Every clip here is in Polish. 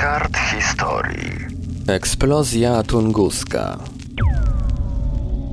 kart historii. Eksplozja tunguska.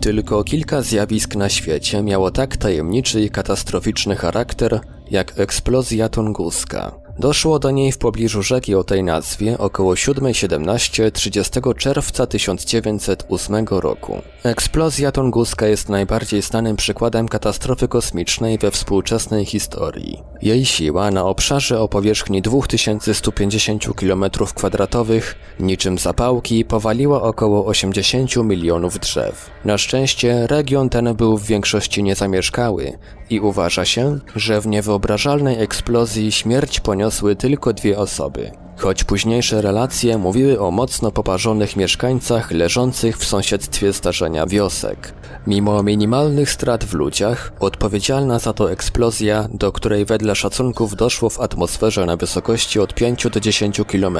Tylko kilka zjawisk na świecie miało tak tajemniczy i katastroficzny charakter jak eksplozja tunguska. Doszło do niej w pobliżu rzeki o tej nazwie około 7.17 30 czerwca 1908 roku. Eksplozja tunguska jest najbardziej znanym przykładem katastrofy kosmicznej we współczesnej historii. Jej siła na obszarze o powierzchni 2150 km2 niczym zapałki powaliła około 80 milionów drzew. Na szczęście region ten był w większości niezamieszkały i uważa się, że w niewyobrażalnej eksplozji śmierć poniosły tylko dwie osoby choć późniejsze relacje mówiły o mocno poparzonych mieszkańcach leżących w sąsiedztwie zdarzenia wiosek. Mimo minimalnych strat w ludziach, odpowiedzialna za to eksplozja, do której wedle szacunków doszło w atmosferze na wysokości od 5 do 10 km,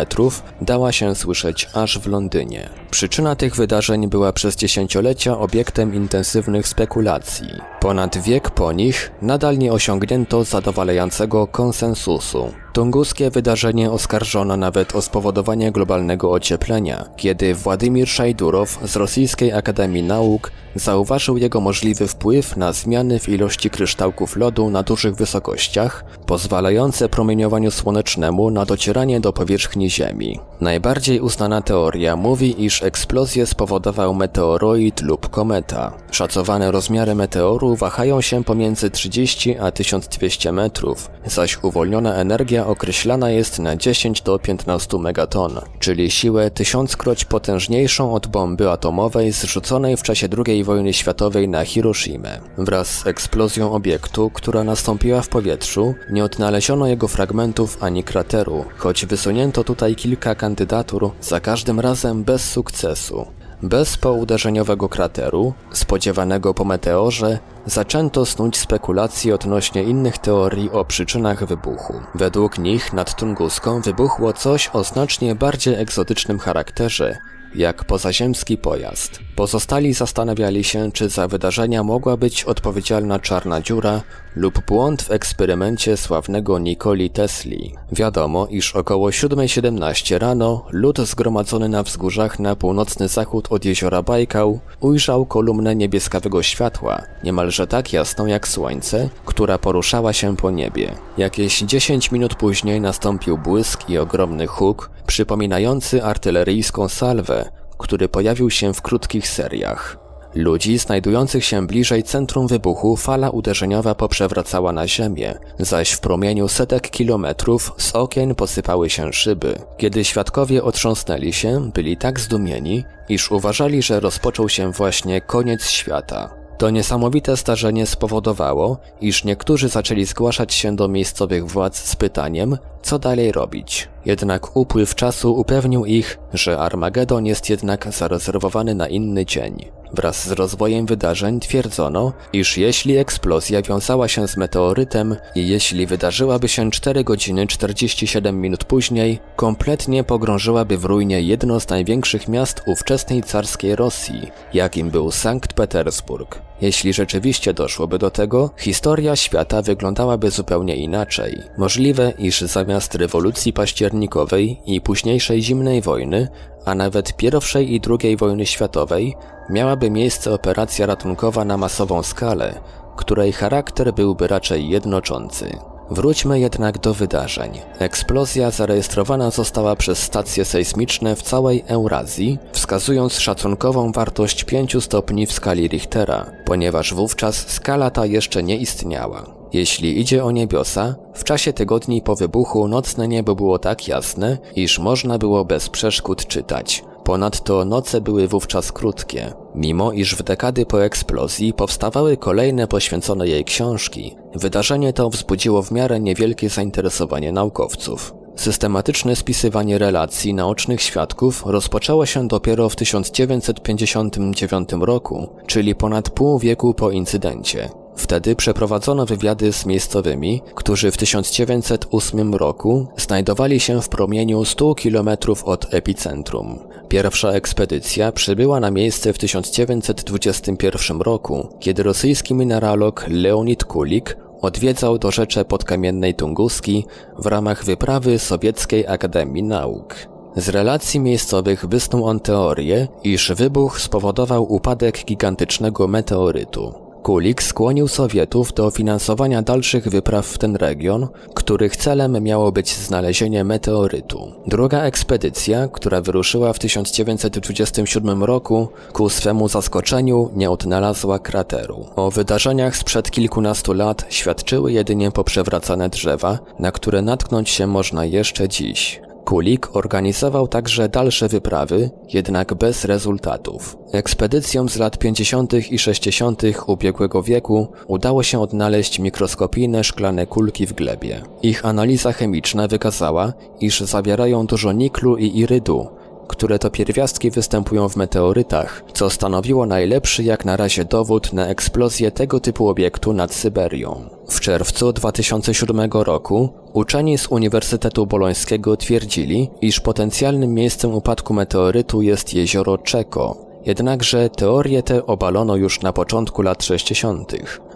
dała się słyszeć aż w Londynie. Przyczyna tych wydarzeń była przez dziesięciolecia obiektem intensywnych spekulacji. Ponad wiek po nich nadal nie osiągnięto zadowalającego konsensusu. Tunguskie wydarzenie oskarżono nawet o spowodowanie globalnego ocieplenia, kiedy Władimir Szajdurow z Rosyjskiej Akademii Nauk zauważył jego możliwy wpływ na zmiany w ilości kryształków lodu na dużych wysokościach, pozwalające promieniowaniu słonecznemu na docieranie do powierzchni Ziemi. Najbardziej uznana teoria mówi, iż eksplozję spowodował meteoroid lub kometa. Szacowane rozmiary meteoru wahają się pomiędzy 30 a 1200 metrów, zaś uwolniona energia określana jest na 10 do 15 megaton, czyli siłę tysiąckroć potężniejszą od bomby atomowej zrzuconej w czasie II wojny światowej na Hiroshimę. Wraz z eksplozją obiektu, która nastąpiła w powietrzu, nie odnaleziono jego fragmentów ani krateru, choć wysunięto tutaj kilka kandydatur, za każdym razem bez sukcesu. Bez pouderzeniowego krateru, spodziewanego po meteorze, zaczęto snuć spekulacje odnośnie innych teorii o przyczynach wybuchu. Według nich nad Tunguską wybuchło coś o znacznie bardziej egzotycznym charakterze, jak pozaziemski pojazd. Pozostali zastanawiali się, czy za wydarzenia mogła być odpowiedzialna czarna dziura lub błąd w eksperymencie sławnego Nikoli Tesli. Wiadomo, iż około 7.17 rano lud zgromadzony na wzgórzach na północny zachód od jeziora Bajkał ujrzał kolumnę niebieskawego światła, niemalże tak jasną jak słońce, która poruszała się po niebie. Jakieś 10 minut później nastąpił błysk i ogromny huk, przypominający artyleryjską salwę, który pojawił się w krótkich seriach. Ludzi znajdujących się bliżej centrum wybuchu fala uderzeniowa poprzewracała na ziemię, zaś w promieniu setek kilometrów z okien posypały się szyby. Kiedy świadkowie otrząsnęli się, byli tak zdumieni, iż uważali, że rozpoczął się właśnie koniec świata. To niesamowite zdarzenie spowodowało, iż niektórzy zaczęli zgłaszać się do miejscowych władz z pytaniem, co dalej robić. Jednak upływ czasu upewnił ich, że Armagedon jest jednak zarezerwowany na inny dzień. Wraz z rozwojem wydarzeń twierdzono, iż jeśli eksplozja wiązała się z meteorytem i jeśli wydarzyłaby się 4 godziny 47 minut później, kompletnie pogrążyłaby w ruinie jedno z największych miast ówczesnej carskiej Rosji, jakim był Sankt Petersburg. Jeśli rzeczywiście doszłoby do tego, historia świata wyglądałaby zupełnie inaczej. Możliwe, iż zamiast rewolucji październikowej i późniejszej zimnej wojny, a nawet I i II wojny światowej, miałaby miejsce operacja ratunkowa na masową skalę, której charakter byłby raczej jednoczący. Wróćmy jednak do wydarzeń. Eksplozja zarejestrowana została przez stacje sejsmiczne w całej Eurazji, wskazując szacunkową wartość 5 stopni w skali Richtera, ponieważ wówczas skala ta jeszcze nie istniała. Jeśli idzie o niebiosa, w czasie tygodni po wybuchu nocne niebo było tak jasne, iż można było bez przeszkód czytać. Ponadto noce były wówczas krótkie. Mimo iż w dekady po eksplozji powstawały kolejne poświęcone jej książki, wydarzenie to wzbudziło w miarę niewielkie zainteresowanie naukowców. Systematyczne spisywanie relacji naocznych świadków rozpoczęło się dopiero w 1959 roku, czyli ponad pół wieku po incydencie. Wtedy przeprowadzono wywiady z miejscowymi, którzy w 1908 roku znajdowali się w promieniu 100 km od epicentrum. Pierwsza ekspedycja przybyła na miejsce w 1921 roku, kiedy rosyjski mineralog Leonid Kulik odwiedzał dorzecze podkamiennej Tunguski w ramach wyprawy Sowieckiej Akademii Nauk. Z relacji miejscowych wysnuł on teorię, iż wybuch spowodował upadek gigantycznego meteorytu. Kulik skłonił Sowietów do finansowania dalszych wypraw w ten region, których celem miało być znalezienie meteorytu. Druga ekspedycja, która wyruszyła w 1927 roku, ku swemu zaskoczeniu nie odnalazła krateru. O wydarzeniach sprzed kilkunastu lat świadczyły jedynie poprzewracane drzewa, na które natknąć się można jeszcze dziś. Kulik organizował także dalsze wyprawy, jednak bez rezultatów. Ekspedycjom z lat 50. i 60. ubiegłego wieku udało się odnaleźć mikroskopijne szklane kulki w glebie. Ich analiza chemiczna wykazała, iż zawierają dużo niklu i irydu, które to pierwiastki występują w meteorytach, co stanowiło najlepszy jak na razie dowód na eksplozję tego typu obiektu nad Syberią. W czerwcu 2007 roku uczeni z Uniwersytetu Bolońskiego twierdzili, iż potencjalnym miejscem upadku meteorytu jest jezioro Czeko, jednakże teorię tę obalono już na początku lat 60.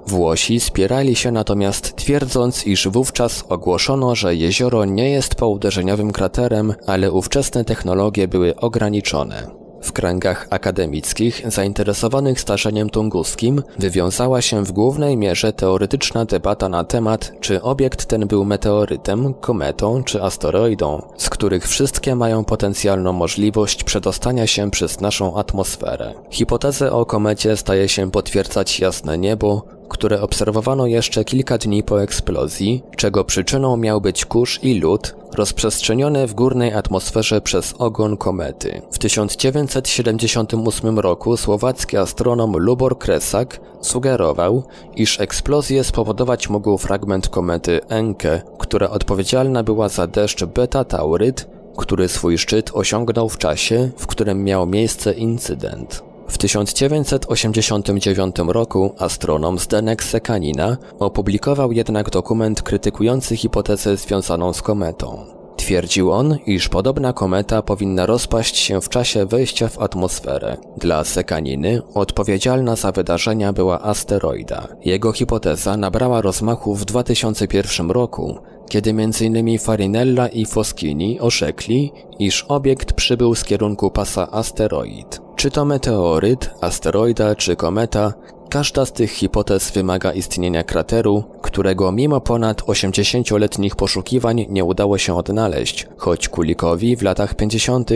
Włosi spierali się natomiast twierdząc, iż wówczas ogłoszono, że jezioro nie jest pouderzeniowym kraterem, ale ówczesne technologie były ograniczone. W kręgach akademickich zainteresowanych starzeniem tunguskim wywiązała się w głównej mierze teoretyczna debata na temat, czy obiekt ten był meteorytem, kometą czy asteroidą, z których wszystkie mają potencjalną możliwość przedostania się przez naszą atmosferę. Hipotezę o komecie staje się potwierdzać jasne niebo, które obserwowano jeszcze kilka dni po eksplozji, czego przyczyną miał być kurz i lód rozprzestrzenione w górnej atmosferze przez ogon komety. W 1978 roku słowacki astronom Lubor Kresak sugerował, iż eksplozję spowodować mógł fragment komety Encke, która odpowiedzialna była za deszcz beta-tauryd, który swój szczyt osiągnął w czasie, w którym miał miejsce incydent. W 1989 roku astronom Zdenek Sekanina opublikował jednak dokument krytykujący hipotezę związaną z kometą. Twierdził on, iż podobna kometa powinna rozpaść się w czasie wejścia w atmosferę. Dla Sekaniny odpowiedzialna za wydarzenia była asteroida. Jego hipoteza nabrała rozmachu w 2001 roku, kiedy m.in. Farinella i Foschini orzekli, iż obiekt przybył z kierunku pasa asteroid. Czy to meteoryt, asteroida czy kometa, każda z tych hipotez wymaga istnienia krateru, którego mimo ponad 80-letnich poszukiwań nie udało się odnaleźć, choć Kulikowi w latach 50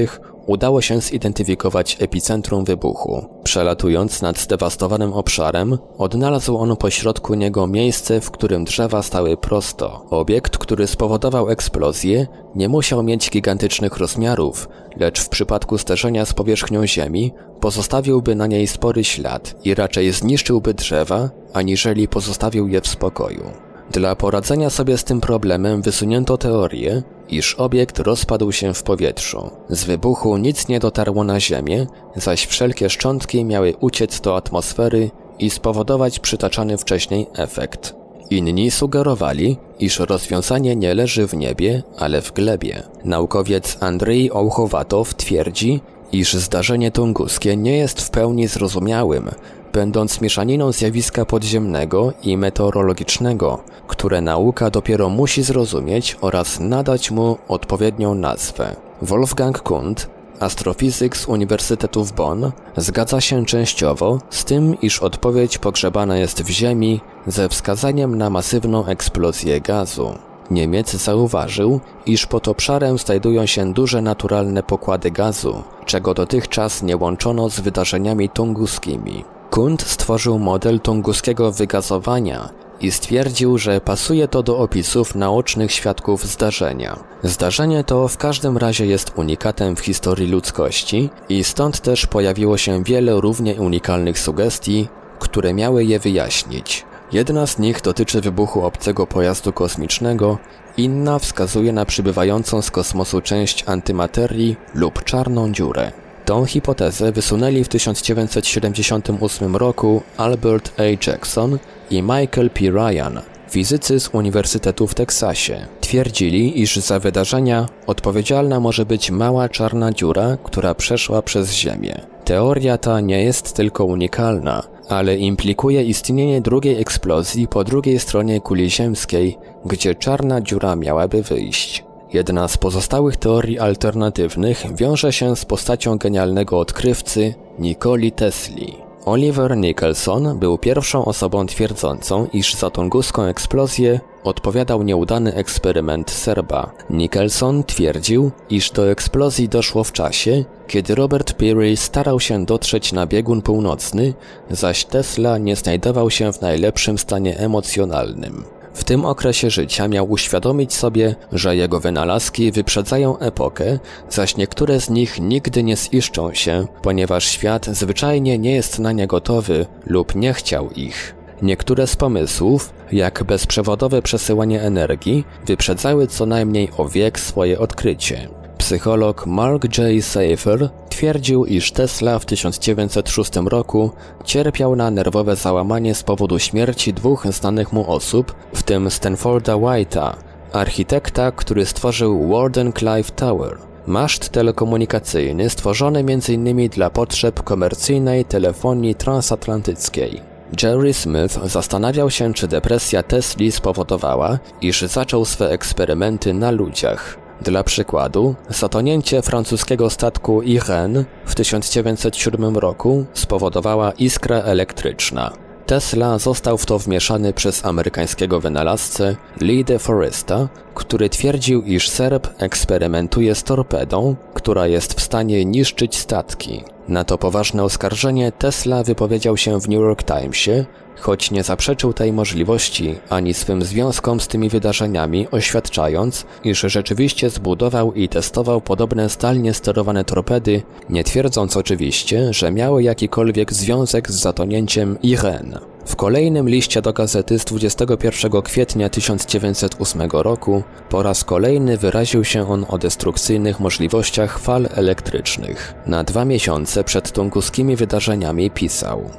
udało się zidentyfikować epicentrum wybuchu. Przelatując nad zdewastowanym obszarem, odnalazł on pośrodku niego miejsce, w którym drzewa stały prosto. Obiekt, który spowodował eksplozję, nie musiał mieć gigantycznych rozmiarów, lecz w przypadku sterzenia z powierzchnią Ziemi pozostawiłby na niej spory ślad i raczej zniszczyłby drzewa, aniżeli pozostawił je w spokoju. Dla poradzenia sobie z tym problemem wysunięto teorię, iż obiekt rozpadł się w powietrzu. Z wybuchu nic nie dotarło na Ziemię, zaś wszelkie szczątki miały uciec do atmosfery i spowodować przytaczany wcześniej efekt. Inni sugerowali, iż rozwiązanie nie leży w niebie, ale w glebie. Naukowiec Andrzej Ołchowatow twierdzi, iż zdarzenie tunguskie nie jest w pełni zrozumiałym, będąc mieszaniną zjawiska podziemnego i meteorologicznego, które nauka dopiero musi zrozumieć oraz nadać mu odpowiednią nazwę. Wolfgang Kund, astrofizyk z Uniwersytetu w Bonn, zgadza się częściowo z tym, iż odpowiedź pogrzebana jest w Ziemi ze wskazaniem na masywną eksplozję gazu. Niemiec zauważył, iż pod obszarem znajdują się duże naturalne pokłady gazu, czego dotychczas nie łączono z wydarzeniami tunguskimi. Kund stworzył model tunguskiego wygazowania i stwierdził, że pasuje to do opisów naocznych świadków zdarzenia. Zdarzenie to w każdym razie jest unikatem w historii ludzkości i stąd też pojawiło się wiele równie unikalnych sugestii, które miały je wyjaśnić. Jedna z nich dotyczy wybuchu obcego pojazdu kosmicznego, inna wskazuje na przybywającą z kosmosu część antymaterii lub czarną dziurę. Tą hipotezę wysunęli w 1978 roku Albert A. Jackson i Michael P. Ryan, fizycy z Uniwersytetu w Teksasie. Twierdzili, iż za wydarzenia odpowiedzialna może być mała czarna dziura, która przeszła przez Ziemię. Teoria ta nie jest tylko unikalna, ale implikuje istnienie drugiej eksplozji po drugiej stronie kuli ziemskiej, gdzie czarna dziura miałaby wyjść. Jedna z pozostałych teorii alternatywnych wiąże się z postacią genialnego odkrywcy Nikoli Tesli. Oliver Nicholson był pierwszą osobą twierdzącą, iż za tunguską eksplozję odpowiadał nieudany eksperyment Serba. Nicholson twierdził, iż do eksplozji doszło w czasie, kiedy Robert Peary starał się dotrzeć na biegun północny, zaś Tesla nie znajdował się w najlepszym stanie emocjonalnym. W tym okresie życia miał uświadomić sobie, że jego wynalazki wyprzedzają epokę, zaś niektóre z nich nigdy nie ziszczą się, ponieważ świat zwyczajnie nie jest na nie gotowy lub nie chciał ich. Niektóre z pomysłów, jak bezprzewodowe przesyłanie energii, wyprzedzały co najmniej o wiek swoje odkrycie. Psycholog Mark J. Safer twierdził, iż Tesla w 1906 roku cierpiał na nerwowe załamanie z powodu śmierci dwóch znanych mu osób, w tym Stanforda White'a, architekta, który stworzył Warden Clive Tower. Maszt telekomunikacyjny stworzony m.in. dla potrzeb komercyjnej telefonii transatlantyckiej. Jerry Smith zastanawiał się, czy depresja Tesli spowodowała, iż zaczął swe eksperymenty na ludziach. Dla przykładu, zatonięcie francuskiego statku Irene w 1907 roku spowodowała iskra elektryczna. Tesla został w to wmieszany przez amerykańskiego wynalazcę Lee de Foresta, który twierdził, iż Serb eksperymentuje z torpedą, która jest w stanie niszczyć statki. Na to poważne oskarżenie Tesla wypowiedział się w New York Timesie, choć nie zaprzeczył tej możliwości ani swym związkom z tymi wydarzeniami, oświadczając, iż rzeczywiście zbudował i testował podobne zdalnie sterowane torpedy, nie twierdząc oczywiście, że miały jakikolwiek związek z zatonięciem Irene. W kolejnym liście do gazety z 21 kwietnia 1908 roku po raz kolejny wyraził się on o destrukcyjnych możliwościach fal elektrycznych. Na dwa miesiące przed tunguskimi wydarzeniami pisał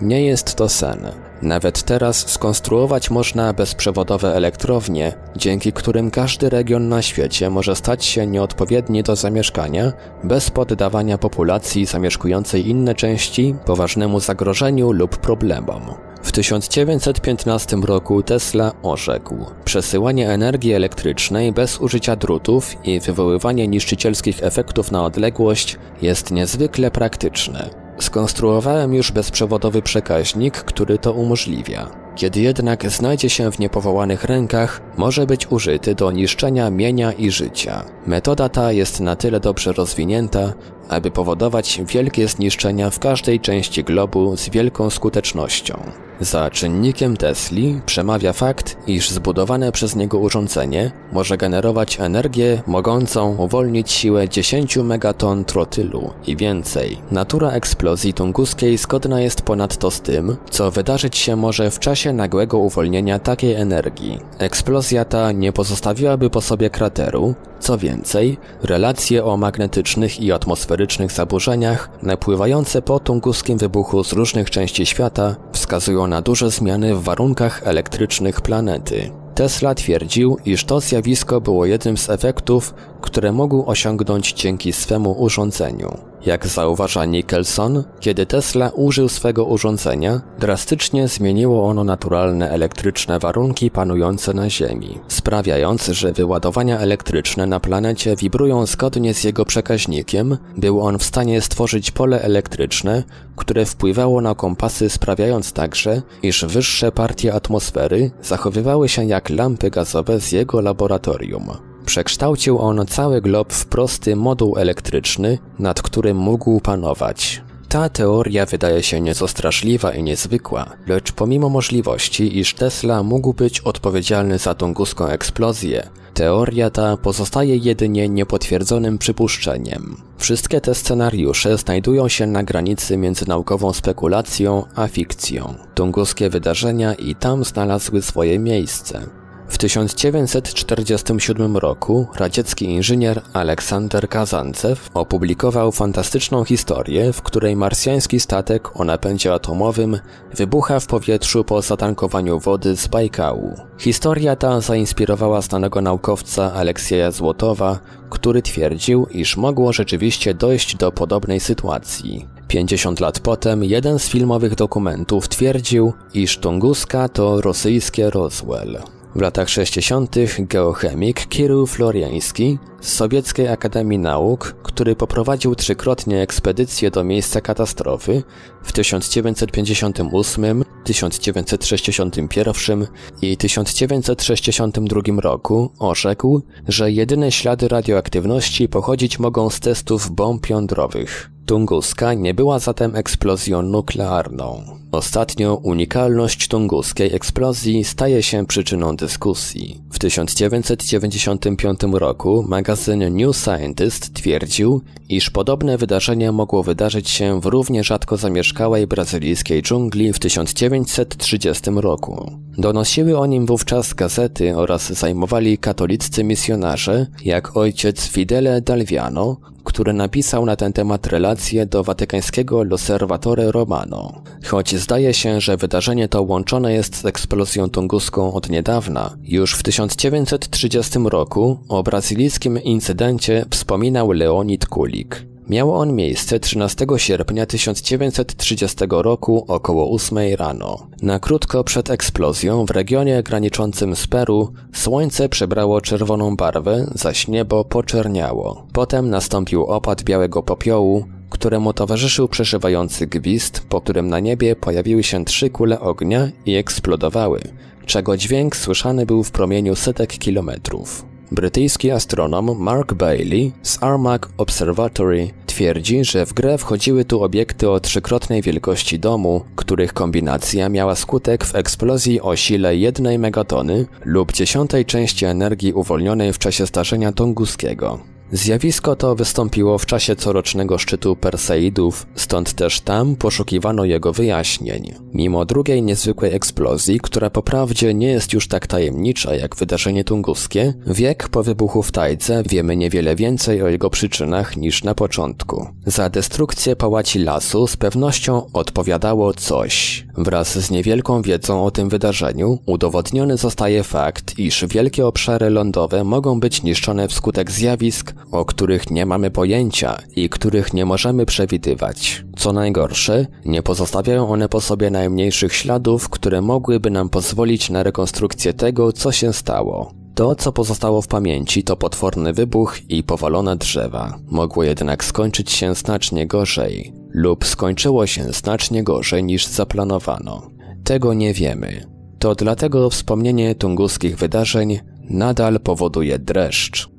nie jest to sen. Nawet teraz skonstruować można bezprzewodowe elektrownie, dzięki którym każdy region na świecie może stać się nieodpowiedni do zamieszkania, bez poddawania populacji zamieszkującej inne części poważnemu zagrożeniu lub problemom. W 1915 roku Tesla orzekł: Przesyłanie energii elektrycznej bez użycia drutów i wywoływanie niszczycielskich efektów na odległość jest niezwykle praktyczne. Skonstruowałem już bezprzewodowy przekaźnik, który to umożliwia. Kiedy jednak znajdzie się w niepowołanych rękach, może być użyty do niszczenia mienia i życia. Metoda ta jest na tyle dobrze rozwinięta, aby powodować wielkie zniszczenia w każdej części globu z wielką skutecznością. Za czynnikiem Tesli przemawia fakt, iż zbudowane przez niego urządzenie może generować energię mogącą uwolnić siłę 10 megaton trotylu i więcej. Natura eksplozji tunguskiej zgodna jest ponadto z tym, co wydarzyć się może w czasie nagłego uwolnienia takiej energii. Eksplozja ta nie pozostawiłaby po sobie krateru, co więcej, relacje o magnetycznych i atmosferycznych zaburzeniach napływające po tunguskim wybuchu z różnych części świata wskazują na duże zmiany w warunkach elektrycznych planety. Tesla twierdził, iż to zjawisko było jednym z efektów, które mógł osiągnąć dzięki swemu urządzeniu. Jak zauważa Nicholson, kiedy Tesla użył swego urządzenia, drastycznie zmieniło ono naturalne elektryczne warunki panujące na Ziemi, sprawiając, że wyładowania elektryczne na planecie wibrują zgodnie z jego przekaźnikiem, był on w stanie stworzyć pole elektryczne, które wpływało na kompasy, sprawiając także, iż wyższe partie atmosfery zachowywały się jak lampy gazowe z jego laboratorium. Przekształcił on cały glob w prosty moduł elektryczny, nad którym mógł panować. Ta teoria wydaje się nieco straszliwa i niezwykła, lecz pomimo możliwości, iż Tesla mógł być odpowiedzialny za tunguską eksplozję, teoria ta pozostaje jedynie niepotwierdzonym przypuszczeniem. Wszystkie te scenariusze znajdują się na granicy między naukową spekulacją a fikcją. Tunguskie wydarzenia i tam znalazły swoje miejsce. W 1947 roku radziecki inżynier Aleksander Kazancew opublikował fantastyczną historię, w której marsjański statek o napędzie atomowym wybucha w powietrzu po zatankowaniu wody z Bajkału. Historia ta zainspirowała znanego naukowca Aleksieja Złotowa, który twierdził, iż mogło rzeczywiście dojść do podobnej sytuacji. 50 lat potem jeden z filmowych dokumentów twierdził, iż Tunguska to rosyjskie Roswell. W latach 60. geochemik Kirył Floriański z Sowieckiej Akademii Nauk, który poprowadził trzykrotnie ekspedycję do miejsca katastrofy w 1958, 1961 i 1962 roku, orzekł, że jedyne ślady radioaktywności pochodzić mogą z testów bomb jądrowych. Tunguska nie była zatem eksplozją nuklearną. Ostatnio unikalność tunguskiej eksplozji staje się przyczyną dyskusji. W 1995 roku magazyn New Scientist twierdził, iż podobne wydarzenie mogło wydarzyć się w równie rzadko zamieszkałej brazylijskiej dżungli w 1930 roku. Donosiły o nim wówczas gazety oraz zajmowali katoliccy misjonarze, jak ojciec Fidele Dalviano, który napisał na ten temat relację do watykańskiego L'Osservatore Romano. Choć zdaje się, że wydarzenie to łączone jest z eksplozją tunguską od niedawna, już w 1930 roku o brazylijskim incydencie wspominał Leonid Kulik. Miał on miejsce 13 sierpnia 1930 roku około 8 rano. Na krótko przed eksplozją w regionie graniczącym z Peru słońce przybrało czerwoną barwę, zaś niebo poczerniało. Potem nastąpił opad białego popiołu, któremu towarzyszył przeżywający gwizd, po którym na niebie pojawiły się trzy kule ognia i eksplodowały, czego dźwięk słyszany był w promieniu setek kilometrów. Brytyjski astronom Mark Bailey z Armagh Observatory twierdzi, że w grę wchodziły tu obiekty o trzykrotnej wielkości domu, których kombinacja miała skutek w eksplozji o sile 1 megatony lub dziesiątej części energii uwolnionej w czasie starzenia tunguskiego. Zjawisko to wystąpiło w czasie corocznego szczytu Perseidów, stąd też tam poszukiwano jego wyjaśnień. Mimo drugiej niezwykłej eksplozji, która po prawdzie nie jest już tak tajemnicza jak wydarzenie tunguskie, wiek po wybuchu w Tajdze wiemy niewiele więcej o jego przyczynach niż na początku. Za destrukcję pałaci lasu z pewnością odpowiadało coś. Wraz z niewielką wiedzą o tym wydarzeniu udowodniony zostaje fakt, iż wielkie obszary lądowe mogą być niszczone wskutek zjawisk, o których nie mamy pojęcia i których nie możemy przewidywać. Co najgorsze, nie pozostawiają one po sobie najmniejszych śladów, które mogłyby nam pozwolić na rekonstrukcję tego, co się stało. To, co pozostało w pamięci, to potworny wybuch i powalone drzewa. Mogło jednak skończyć się znacznie gorzej, lub skończyło się znacznie gorzej niż zaplanowano. Tego nie wiemy. To dlatego wspomnienie tunguskich wydarzeń nadal powoduje dreszcz.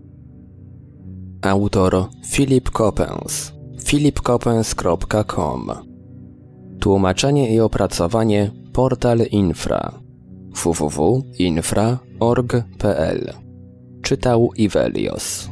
Autor Philip Coppens. philipcoppens.com Tłumaczenie i opracowanie Portal Infra. www.infra.org.pl Czytał Ivelios